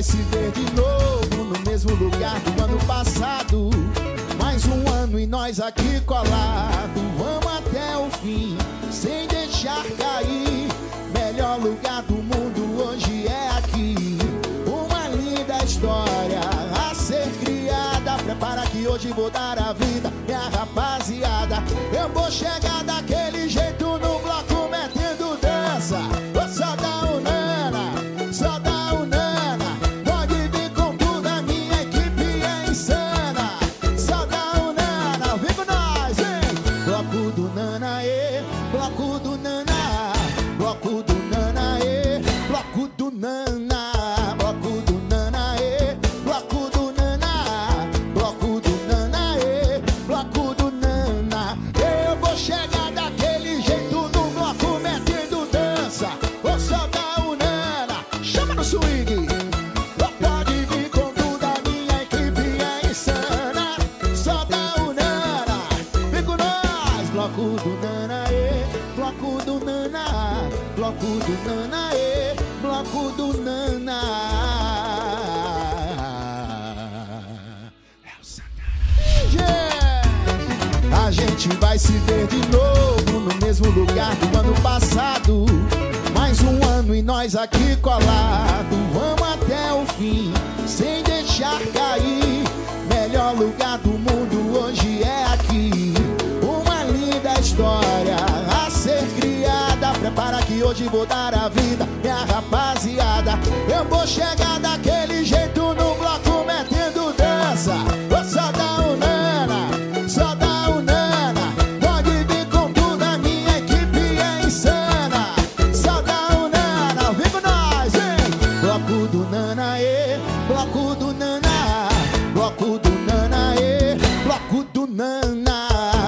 vai se ver de novo no mesmo lugar do ano passado. Mais um ano e nós aqui colado. Vamos até o fim, sem deixar cair. Melhor lugar do mundo hoje é aqui. Uma linda história a ser criada. Prepara que hoje vou dar a vida, minha rapaziada. Eu vou chegar bloco do Nana, bloco do Nana, e bloco do Nana, bloco do Nana, e bloco do Nana, bloco do Nana, e bloco do Nana. Eu vou chegar daquele jeito no bloco metendo dança. Ô, só da Unana, chama no swing. Pode vir com tudo, a minha equipe é insana. Só da Unana, vem com nós. Bloco do Nana, bloco do Nana, bloco do Nana, e bloco do Nana. É Satanás. A gente vai se ver de novo no mesmo lugar do ano passado. Mais um ano e nós aqui colado. Vamos até o fim, sem deixar cair. Melhor lugar do mundo hoje é aqui. Uma linda história Prepara que hoje vou dar a vida, minha rapaziada. Eu vou chegar daquele jeito no bloco metendo dança. Só da Unana, só da Unana. Pode vir com tudo, a minha equipe é insana. Só da Unana, vem com nós, hein? Bloco do Nana, e bloco do Nana, bloco do Nana, e bloco do Nana.